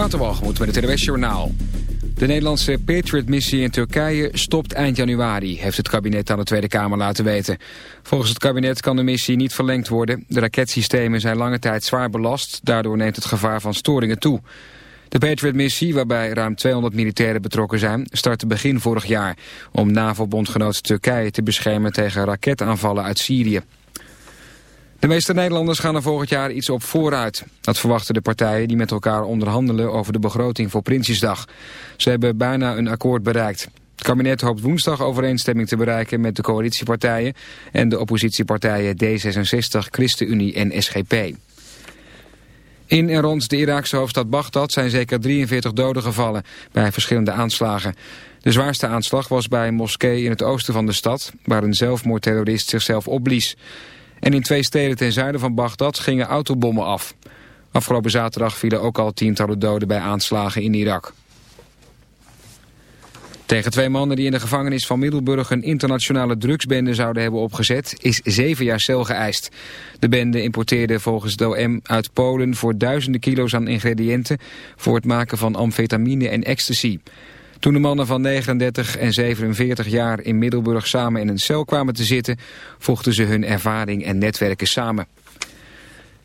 Waterwalgemoed met het NWS Journaal. De Nederlandse Patriot-missie in Turkije stopt eind januari... heeft het kabinet aan de Tweede Kamer laten weten. Volgens het kabinet kan de missie niet verlengd worden. De raketsystemen zijn lange tijd zwaar belast. Daardoor neemt het gevaar van storingen toe. De Patriot-missie, waarbij ruim 200 militairen betrokken zijn... startte begin vorig jaar om NAVO-bondgenoot Turkije te beschermen... tegen raketaanvallen uit Syrië. De meeste Nederlanders gaan er volgend jaar iets op vooruit. Dat verwachten de partijen die met elkaar onderhandelen over de begroting voor Prinsjesdag. Ze hebben bijna een akkoord bereikt. Het kabinet hoopt woensdag overeenstemming te bereiken met de coalitiepartijen en de oppositiepartijen D66, ChristenUnie en SGP. In en rond de Iraakse hoofdstad Bagdad zijn zeker 43 doden gevallen bij verschillende aanslagen. De zwaarste aanslag was bij een moskee in het oosten van de stad, waar een zelfmoordterrorist zichzelf opblies. En in twee steden ten zuiden van Bagdad gingen autobommen af. Afgelopen zaterdag vielen ook al tientallen doden bij aanslagen in Irak. Tegen twee mannen die in de gevangenis van Middelburg een internationale drugsbende zouden hebben opgezet, is zeven jaar cel geëist. De bende importeerde volgens de OM uit Polen voor duizenden kilo's aan ingrediënten voor het maken van amfetamine en ecstasy. Toen de mannen van 39 en 47 jaar in Middelburg samen in een cel kwamen te zitten, voegden ze hun ervaring en netwerken samen.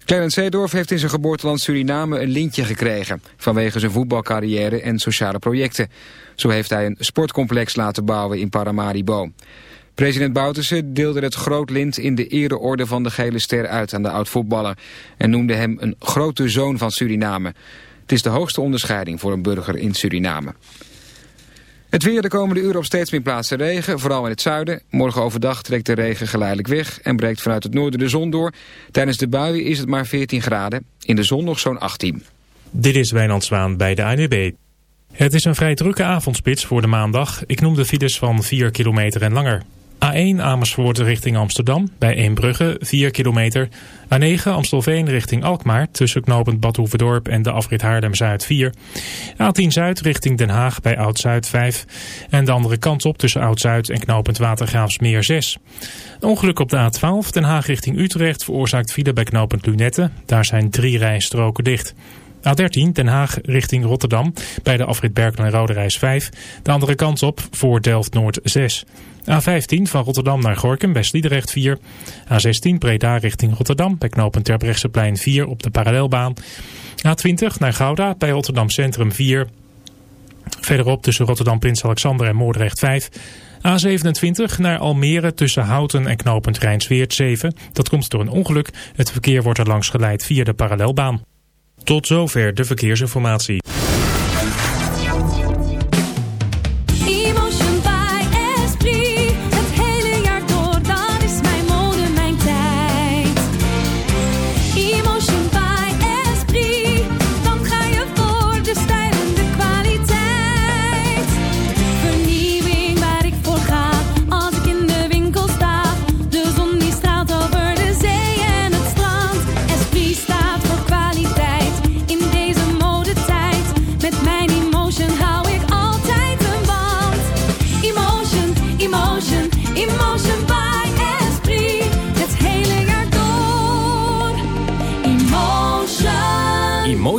Clarence Seedorf heeft in zijn geboorteland Suriname een lintje gekregen... vanwege zijn voetbalcarrière en sociale projecten. Zo heeft hij een sportcomplex laten bouwen in Paramaribo. President Bouterse deelde het groot lint in de ereorde van de gele ster uit aan de oud-voetballer... en noemde hem een grote zoon van Suriname. Het is de hoogste onderscheiding voor een burger in Suriname. Het weer de komende uren op steeds meer plaatsen regen, vooral in het zuiden. Morgen overdag trekt de regen geleidelijk weg en breekt vanuit het noorden de zon door. Tijdens de buien is het maar 14 graden, in de zon nog zo'n 18. Dit is Wijnand Zwaan bij de ANWB. Het is een vrij drukke avondspits voor de maandag. Ik noem de files van 4 kilometer en langer. A1 Amersfoort richting Amsterdam bij Eembrugge 4 kilometer. A9 Amstelveen richting Alkmaar tussen knooppunt Badhoevedorp en de afrit Haarlem-Zuid 4. A10 Zuid richting Den Haag bij Oud-Zuid 5. En de andere kant op tussen Oud-Zuid en knooppunt Watergraafsmeer 6. ongeluk op de A12 Den Haag richting Utrecht veroorzaakt file bij knooppunt Lunette. Daar zijn drie rijstroken dicht. A13 Den Haag richting Rotterdam bij de afrit Berkel en Roderijs 5. De andere kant op voor Delft-Noord 6. A15 van Rotterdam naar Gorkum bij Sliedrecht 4. A16 Breda richting Rotterdam bij knooppunt Terbrechtseplein 4 op de parallelbaan. A20 naar Gouda bij Rotterdam Centrum 4. Verderop tussen Rotterdam Prins Alexander en Moordrecht 5. A27 naar Almere tussen Houten en knooppunt Rijnsweert 7. Dat komt door een ongeluk. Het verkeer wordt er langs geleid via de parallelbaan. Tot zover de verkeersinformatie.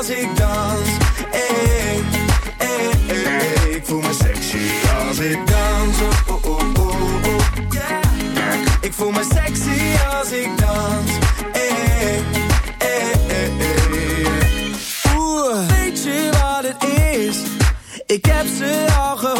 als ik dans. Hey, hey, hey. Ik voel me sexy als ik dans. Oh, oh, oh. Ik voel me sexy als ik dans. Ik heb ze al gehoord,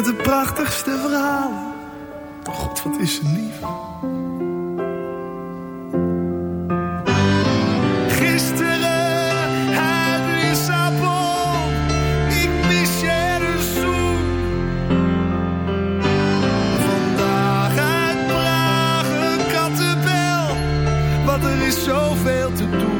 Met de prachtigste verhalen. Oh God, wat is ze lief. Gisteren uit Lissabon. Ik mis je een zoen. Vandaag uit Praag een kattenbel. Want er is zoveel te doen.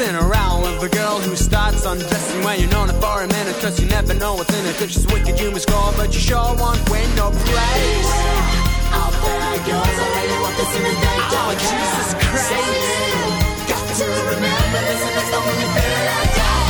in or out of the girl who starts undressing when you're known her for a minute. Cause you never know what's in it. If she's wicked, you must score, but you sure won't win no place. Out there goes, I really want this in the day. Oh, Jesus Christ. Got to remember this, and that's the only thing I got.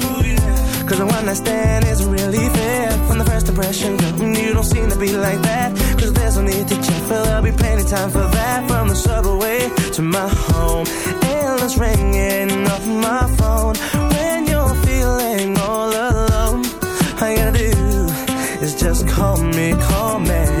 Cause the one I stand isn't really fair. From the first impression, girl, mm, you don't seem to be like that. Cause there's no need to check, but there'll be plenty time for that. From the subway to my home, endless ringing off my phone. When you're feeling all alone, all you gotta do is just call me, call me.